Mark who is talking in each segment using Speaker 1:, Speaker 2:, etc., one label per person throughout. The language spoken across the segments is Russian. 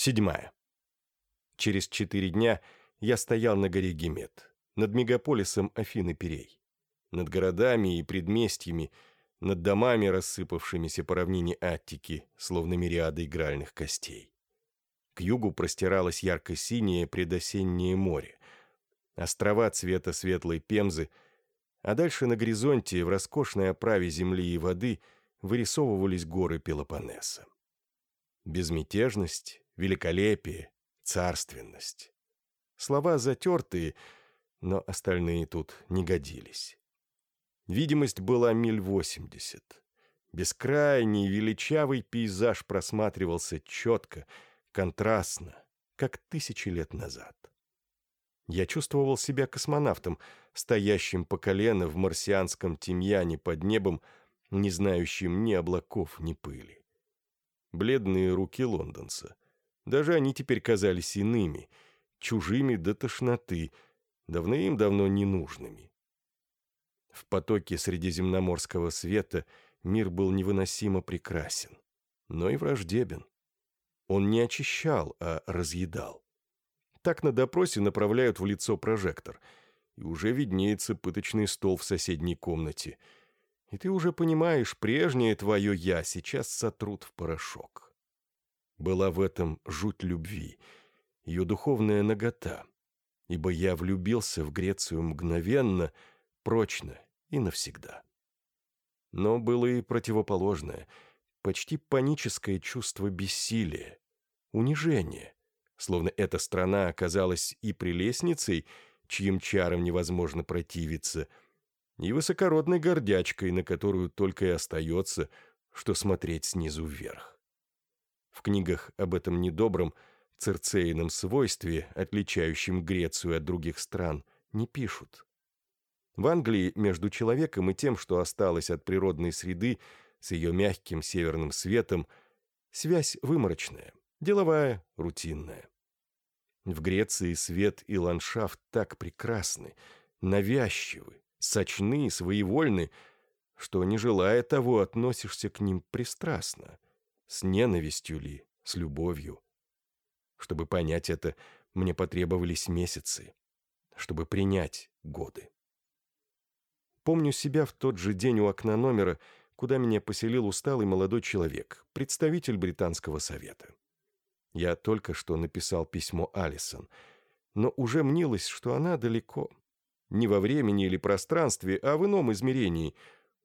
Speaker 1: Седьмая. Через четыре дня я стоял на горе Гемет, над мегаполисом Афины-Перей, над городами и предместьями, над домами, рассыпавшимися по равнине Аттики, словно мириады игральных костей. К югу простиралось ярко-синее предосеннее море, острова цвета светлой пемзы, а дальше на горизонте, в роскошной оправе земли и воды, вырисовывались горы Пелопоннеса. Безмятежность, великолепие, царственность. Слова затертые, но остальные тут не годились. Видимость была миль восемьдесят. Бескрайний величавый пейзаж просматривался четко, контрастно, как тысячи лет назад. Я чувствовал себя космонавтом, стоящим по колено в марсианском тимьяне под небом, не знающим ни облаков, ни пыли. Бледные руки лондонца. Даже они теперь казались иными, чужими до тошноты, давным-давно ненужными. В потоке средиземноморского света мир был невыносимо прекрасен, но и враждебен. Он не очищал, а разъедал. Так на допросе направляют в лицо прожектор, и уже виднеется пыточный стол в соседней комнате. И ты уже понимаешь, прежнее твое «я» сейчас сотрут в порошок. Была в этом жуть любви, ее духовная нагота, ибо я влюбился в Грецию мгновенно, прочно и навсегда. Но было и противоположное, почти паническое чувство бессилия, унижения, словно эта страна оказалась и прелестницей, чьим чарам невозможно противиться, и высокородной гордячкой, на которую только и остается, что смотреть снизу вверх. В книгах об этом недобром, цирцейном свойстве, отличающем Грецию от других стран, не пишут. В Англии между человеком и тем, что осталось от природной среды, с ее мягким северным светом, связь выморочная, деловая, рутинная. В Греции свет и ландшафт так прекрасны, навязчивы, сочны, своевольны, что, не желая того, относишься к ним пристрастно, с ненавистью ли, с любовью. Чтобы понять это, мне потребовались месяцы, чтобы принять годы. Помню себя в тот же день у окна номера, куда меня поселил усталый молодой человек, представитель британского совета. Я только что написал письмо Алисон, но уже мнилось, что она далеко. Не во времени или пространстве, а в ином измерении,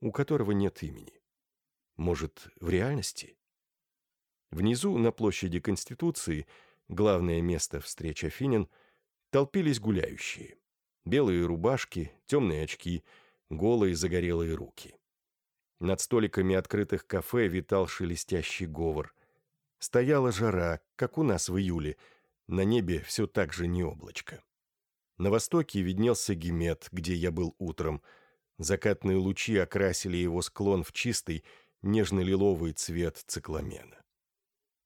Speaker 1: у которого нет имени. Может, в реальности? Внизу, на площади Конституции, главное место встреч Афинин, толпились гуляющие. Белые рубашки, темные очки, голые загорелые руки. Над столиками открытых кафе витал шелестящий говор – Стояла жара, как у нас в июле. На небе все так же не облачко. На востоке виднелся Гемет, где я был утром. Закатные лучи окрасили его склон в чистый, нежно-лиловый цвет цикламена.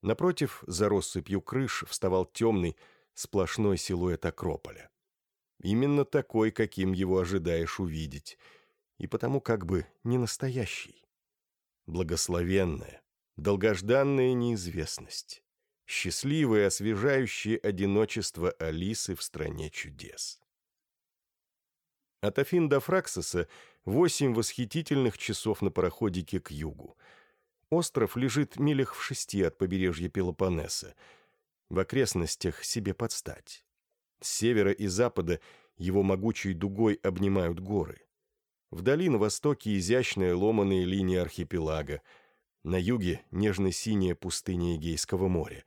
Speaker 1: Напротив, за россыпью крыш, вставал темный, сплошной силуэт Акрополя. Именно такой, каким его ожидаешь увидеть, и потому как бы не настоящий. Благословенная, долгожданная неизвестность, счастливое освежающее одиночество Алисы в стране чудес. От Афин до Фраксоса восемь восхитительных часов на пароходике к югу. Остров лежит милях в шести от побережья Пелопоннеса, в окрестностях себе подстать. С севера и запада его могучей дугой обнимают горы. Вдали на востоке изящная ломаная линия архипелага – на юге нежно-синяя пустыня Эгейского моря,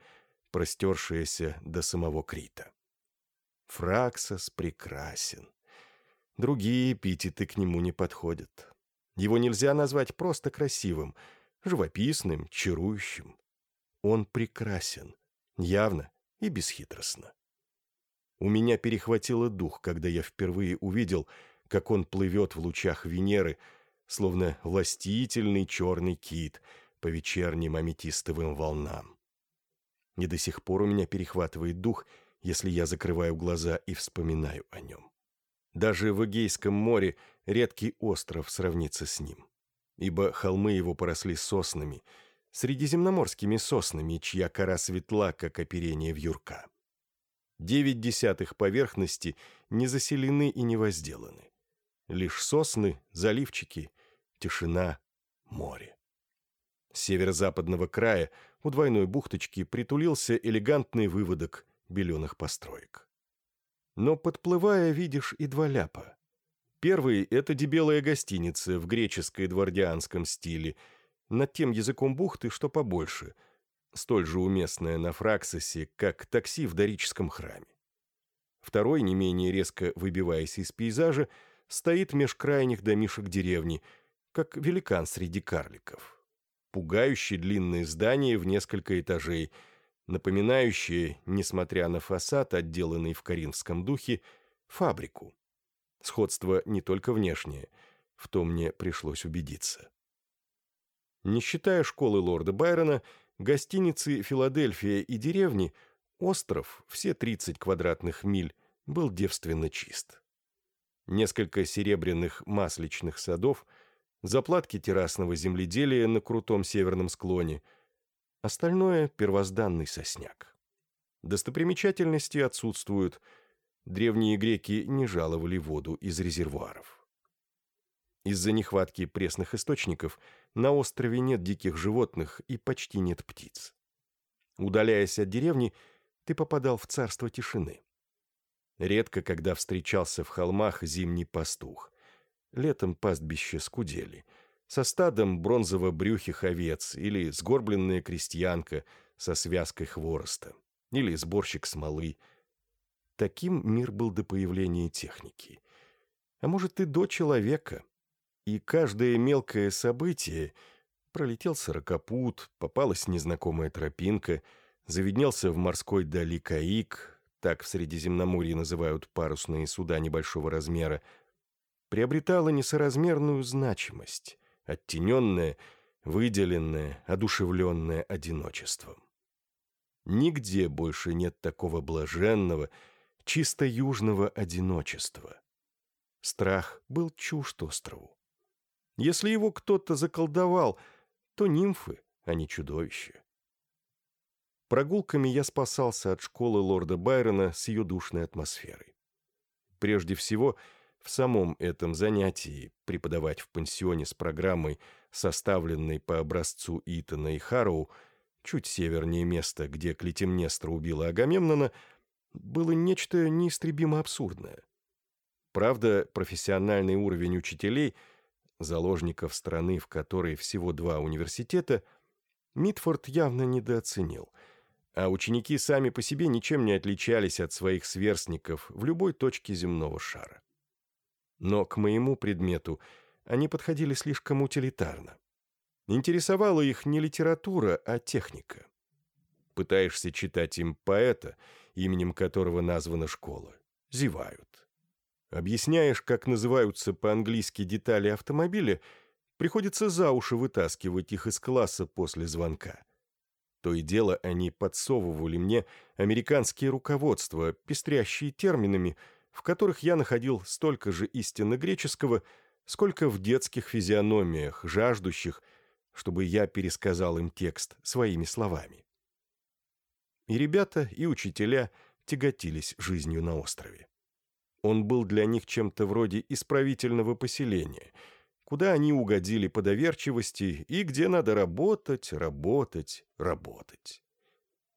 Speaker 1: простершаяся до самого Крита. Фраксос прекрасен. Другие эпитеты к нему не подходят. Его нельзя назвать просто красивым, живописным, чарующим. Он прекрасен, явно и бесхитростно. У меня перехватило дух, когда я впервые увидел, как он плывет в лучах Венеры, словно властительный черный кит — по вечерним аметистовым волнам. Не до сих пор у меня перехватывает дух, если я закрываю глаза и вспоминаю о нем. Даже в Эгейском море редкий остров сравнится с ним, ибо холмы его поросли соснами, средиземноморскими соснами, чья кора светла, как оперение вьюрка. Девять десятых поверхности не заселены и не возделаны. Лишь сосны, заливчики, тишина, море. С северо-западного края у двойной бухточки притулился элегантный выводок беленых построек. Но подплывая, видишь и два ляпа. Первый — это дебелая гостиница в греческо-эдвардианском стиле, над тем языком бухты, что побольше — столь же уместное на Фраксосе, как такси в дорическом храме. Второй, не менее резко выбиваясь из пейзажа, стоит меж крайних домишек деревни, как великан среди карликов. Пугающее длинное здание в несколько этажей, напоминающее, несмотря на фасад, отделанный в коринфском духе, фабрику. Сходство не только внешнее, в том мне пришлось убедиться. Не считая школы лорда Байрона, Гостиницы «Филадельфия» и деревни, остров, все 30 квадратных миль, был девственно чист. Несколько серебряных масличных садов, заплатки террасного земледелия на крутом северном склоне, остальное — первозданный сосняк. Достопримечательности отсутствуют, древние греки не жаловали воду из резервуаров. Из-за нехватки пресных источников на острове нет диких животных и почти нет птиц. Удаляясь от деревни, ты попадал в царство тишины. Редко, когда встречался в холмах зимний пастух. Летом пастбище скудели. Со стадом бронзово-брюхих овец или сгорбленная крестьянка со связкой хвороста. Или сборщик смолы. Таким мир был до появления техники. А может, и до человека — и каждое мелкое событие пролетел сорокопут, попалась незнакомая тропинка, заведнелся в морской дали каик, так в Средиземноморье называют парусные суда небольшого размера, приобретала несоразмерную значимость, оттененное, выделенное, одушевленное одиночеством. Нигде больше нет такого блаженного, чисто южного одиночества. Страх был чужд острову. Если его кто-то заколдовал, то нимфы, а не чудовища. Прогулками я спасался от школы лорда Байрона с ее душной атмосферой. Прежде всего, в самом этом занятии преподавать в пансионе с программой, составленной по образцу Итана и Харроу, чуть севернее места, где Клетимнестра убила Агамемнона, было нечто неистребимо абсурдное. Правда, профессиональный уровень учителей – заложников страны, в которой всего два университета, Митфорд явно недооценил, а ученики сами по себе ничем не отличались от своих сверстников в любой точке земного шара. Но к моему предмету они подходили слишком утилитарно. Интересовала их не литература, а техника. Пытаешься читать им поэта, именем которого названа школа. Зевают. Объясняешь, как называются по-английски детали автомобиля, приходится за уши вытаскивать их из класса после звонка. То и дело они подсовывали мне американские руководства, пестрящие терминами, в которых я находил столько же истинно греческого, сколько в детских физиономиях, жаждущих, чтобы я пересказал им текст своими словами. И ребята, и учителя тяготились жизнью на острове. Он был для них чем-то вроде исправительного поселения, куда они угодили по доверчивости и где надо работать, работать, работать.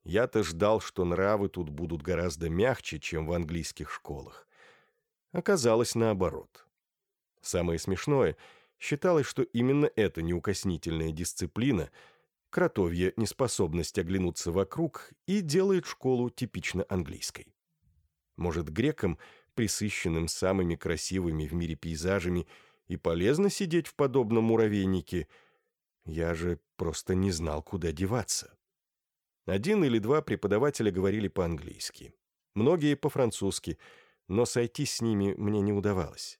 Speaker 1: Я-то ждал, что нравы тут будут гораздо мягче, чем в английских школах. Оказалось наоборот. Самое смешное, считалось, что именно эта неукоснительная дисциплина, кротовья неспособность оглянуться вокруг, и делает школу типично английской. Может, грекам – присыщенным самыми красивыми в мире пейзажами, и полезно сидеть в подобном муравейнике. Я же просто не знал, куда деваться. Один или два преподавателя говорили по-английски. Многие по-французски, но сойтись с ними мне не удавалось.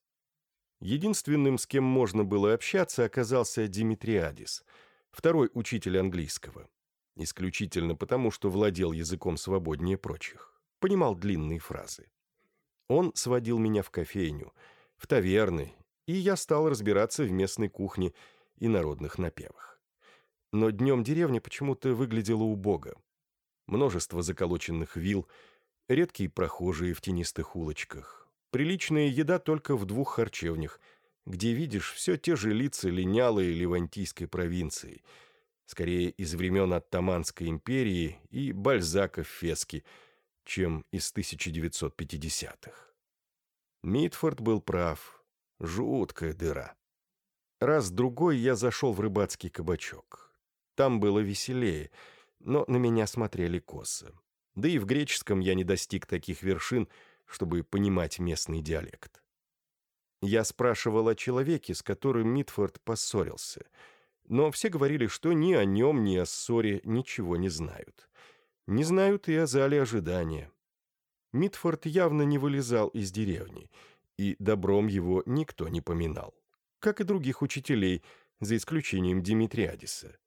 Speaker 1: Единственным, с кем можно было общаться, оказался Димитриадис, второй учитель английского. Исключительно потому, что владел языком свободнее прочих. Понимал длинные фразы. Он сводил меня в кофейню, в таверны, и я стал разбираться в местной кухне и народных напевах. Но днем деревня почему-то выглядела убого. Множество заколоченных вил, редкие прохожие в тенистых улочках. Приличная еда только в двух харчевнях, где видишь все те же лица линялой левантийской провинции, скорее из времен Оттаманской империи и Бальзака в Феске, чем из 1950-х. Митфорд был прав. Жуткая дыра. Раз-другой я зашел в рыбацкий кабачок. Там было веселее, но на меня смотрели косо. Да и в греческом я не достиг таких вершин, чтобы понимать местный диалект. Я спрашивал о человеке, с которым Митфорд поссорился, но все говорили, что ни о нем, ни о ссоре ничего не знают. Не знают и о зале ожидания. Митфорд явно не вылезал из деревни, и добром его никто не поминал как и других учителей, за исключением Димитриадиса.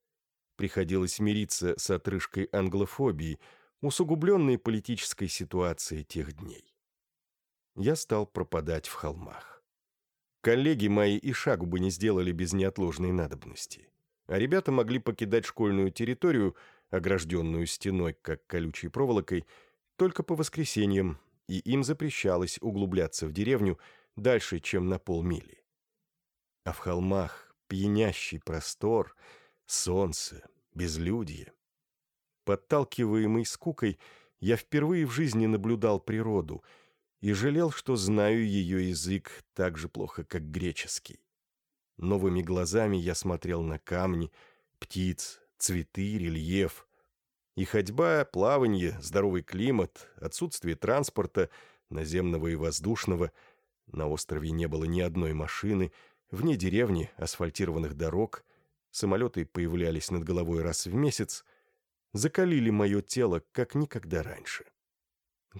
Speaker 1: Приходилось мириться с отрыжкой англофобии, усугубленной политической ситуацией тех дней. Я стал пропадать в холмах. Коллеги мои и шагу бы не сделали без неотложной надобности. А ребята могли покидать школьную территорию, огражденную стеной, как колючей проволокой, только по воскресеньям, и им запрещалось углубляться в деревню дальше, чем на полмили а в холмах пьянящий простор, солнце, безлюдье. Подталкиваемый скукой, я впервые в жизни наблюдал природу и жалел, что знаю ее язык так же плохо, как греческий. Новыми глазами я смотрел на камни, птиц, цветы, рельеф. И ходьба, плаванье, здоровый климат, отсутствие транспорта, наземного и воздушного, на острове не было ни одной машины — Вне деревни, асфальтированных дорог, самолеты появлялись над головой раз в месяц, закалили мое тело, как никогда раньше.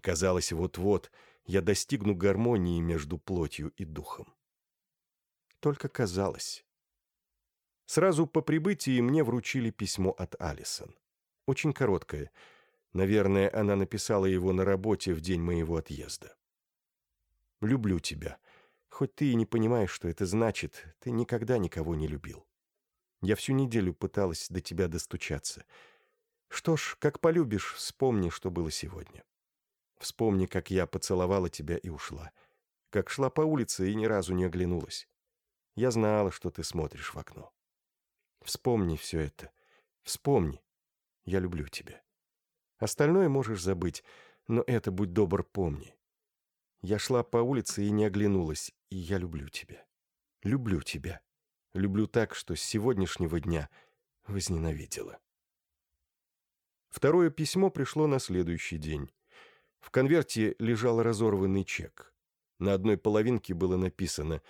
Speaker 1: Казалось, вот-вот я достигну гармонии между плотью и духом. Только казалось. Сразу по прибытии мне вручили письмо от Алисон. Очень короткое. Наверное, она написала его на работе в день моего отъезда. «Люблю тебя. Хоть ты и не понимаешь, что это значит, ты никогда никого не любил. Я всю неделю пыталась до тебя достучаться. Что ж, как полюбишь, вспомни, что было сегодня. Вспомни, как я поцеловала тебя и ушла. Как шла по улице и ни разу не оглянулась. Я знала, что ты смотришь в окно. Вспомни все это. Вспомни. Я люблю тебя. Остальное можешь забыть, но это, будь добр, помни. Я шла по улице и не оглянулась, и я люблю тебя. Люблю тебя. Люблю так, что с сегодняшнего дня возненавидела. Второе письмо пришло на следующий день. В конверте лежал разорванный чек. На одной половинке было написано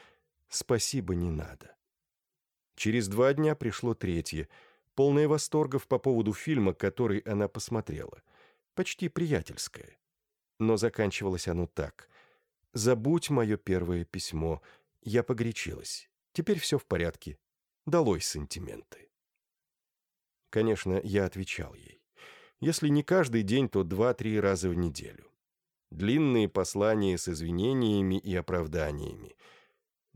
Speaker 1: «Спасибо, не надо». Через два дня пришло третье, полное восторгов по поводу фильма, который она посмотрела. Почти приятельское. Но заканчивалось оно так. Забудь мое первое письмо. Я погорячилась. Теперь все в порядке. Долой сантименты. Конечно, я отвечал ей. Если не каждый день, то два-три раза в неделю. Длинные послания с извинениями и оправданиями.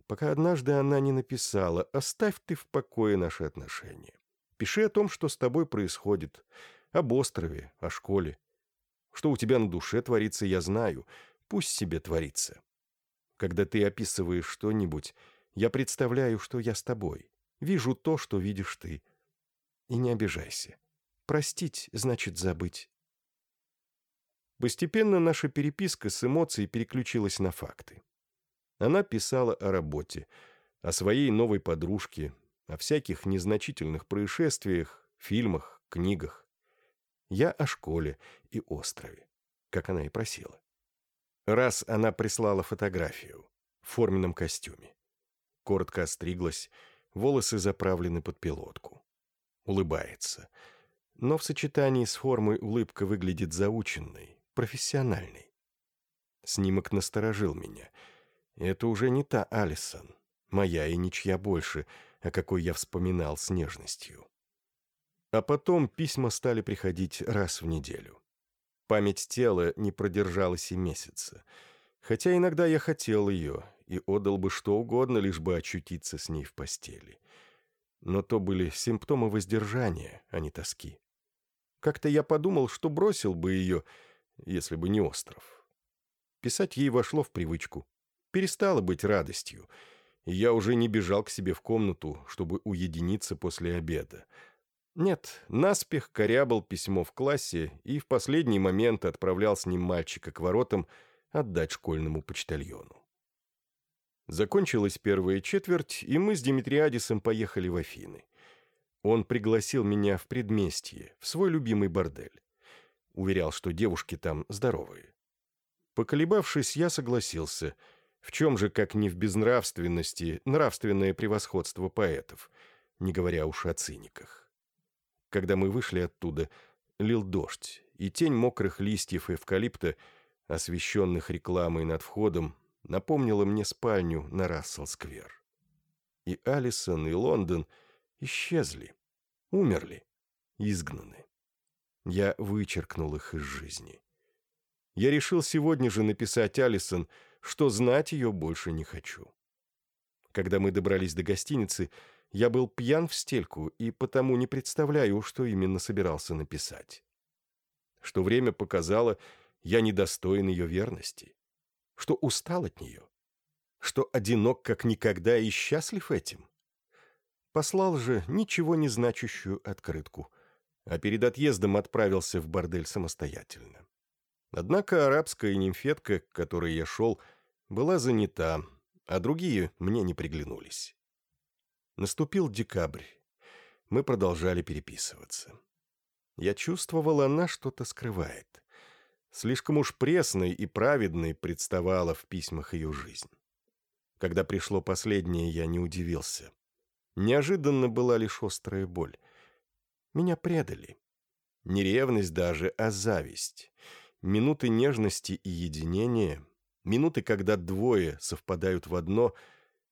Speaker 1: Пока однажды она не написала «Оставь ты в покое наши отношения». Пиши о том, что с тобой происходит. Об острове, о школе. Что у тебя на душе творится, я знаю — Пусть себе творится. Когда ты описываешь что-нибудь, я представляю, что я с тобой. Вижу то, что видишь ты. И не обижайся. Простить значит забыть. Постепенно наша переписка с эмоцией переключилась на факты. Она писала о работе, о своей новой подружке, о всяких незначительных происшествиях, фильмах, книгах. Я о школе и острове, как она и просила. Раз она прислала фотографию в форменном костюме. Коротко остриглась, волосы заправлены под пилотку. Улыбается. Но в сочетании с формой улыбка выглядит заученной, профессиональной. Снимок насторожил меня. Это уже не та Алисон, моя и ничья больше, о какой я вспоминал с нежностью. А потом письма стали приходить раз в неделю. Память тела не продержалась и месяца. Хотя иногда я хотел ее и отдал бы что угодно, лишь бы очутиться с ней в постели. Но то были симптомы воздержания, а не тоски. Как-то я подумал, что бросил бы ее, если бы не остров. Писать ей вошло в привычку. Перестало быть радостью. И я уже не бежал к себе в комнату, чтобы уединиться после обеда. Нет, наспех корябал письмо в классе и в последний момент отправлял с ним мальчика к воротам отдать школьному почтальону. Закончилась первая четверть, и мы с Димитриадисом поехали в Афины. Он пригласил меня в предместье, в свой любимый бордель. Уверял, что девушки там здоровые. Поколебавшись, я согласился. В чем же, как не в безнравственности, нравственное превосходство поэтов, не говоря уж о циниках. Когда мы вышли оттуда, лил дождь, и тень мокрых листьев эвкалипта, освещенных рекламой над входом, напомнила мне спальню на Рассел-сквер. И Алисон, и Лондон исчезли, умерли, изгнаны. Я вычеркнул их из жизни. Я решил сегодня же написать Алисон, что знать ее больше не хочу. Когда мы добрались до гостиницы, я был пьян в стельку и потому не представляю, что именно собирался написать. Что время показало, я недостоин ее верности что устал от нее, что одинок как никогда и счастлив этим. Послал же ничего не значащую открытку, а перед отъездом отправился в бордель самостоятельно. Однако арабская нимфетка, к которой я шел, была занята, а другие мне не приглянулись. Наступил декабрь. Мы продолжали переписываться. Я чувствовал, она что-то скрывает. Слишком уж пресной и праведной представала в письмах ее жизнь. Когда пришло последнее, я не удивился. Неожиданно была лишь острая боль. Меня предали. Не ревность даже, а зависть. Минуты нежности и единения, минуты, когда двое совпадают в одно,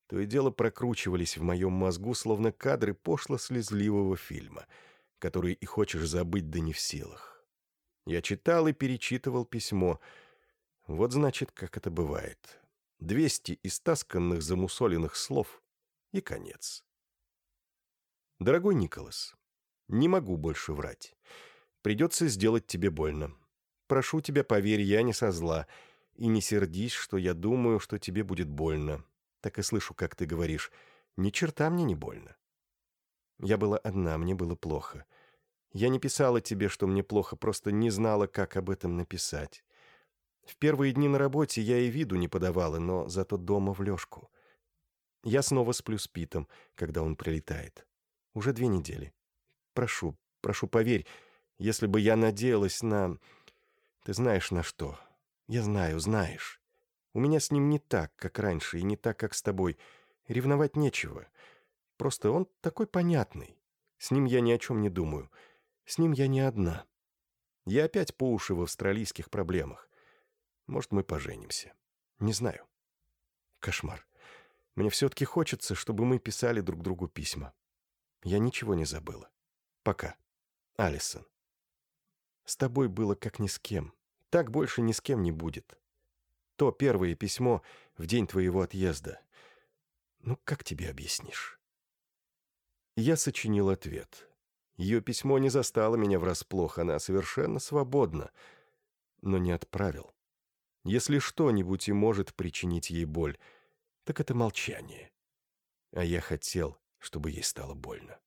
Speaker 1: то и дело прокручивались в моем мозгу, словно кадры пошло-слезливого фильма, который и хочешь забыть, да не в силах. Я читал и перечитывал письмо. Вот значит, как это бывает. Двести истасканных замусоленных слов и конец. Дорогой Николас, не могу больше врать. Придется сделать тебе больно. Прошу тебя, поверь, я не со зла. И не сердись, что я думаю, что тебе будет больно. Так и слышу, как ты говоришь. Ни черта мне не больно. Я была одна, мне было плохо. — я не писала тебе, что мне плохо, просто не знала, как об этом написать. В первые дни на работе я и виду не подавала, но зато дома в лёжку. Я снова сплю с Питом, когда он прилетает. Уже две недели. Прошу, прошу, поверь, если бы я надеялась на... Ты знаешь на что. Я знаю, знаешь. У меня с ним не так, как раньше, и не так, как с тобой. Ревновать нечего. Просто он такой понятный. С ним я ни о чем не думаю. С ним я не одна. Я опять по уши в австралийских проблемах. Может, мы поженимся. Не знаю. Кошмар. Мне все-таки хочется, чтобы мы писали друг другу письма. Я ничего не забыла. Пока. Алисон. С тобой было как ни с кем. Так больше ни с кем не будет. То первое письмо в день твоего отъезда. Ну, как тебе объяснишь? Я сочинил ответ. Ее письмо не застало меня врасплох, она совершенно свободна, но не отправил. Если что-нибудь и может причинить ей боль, так это молчание. А я хотел, чтобы ей стало больно.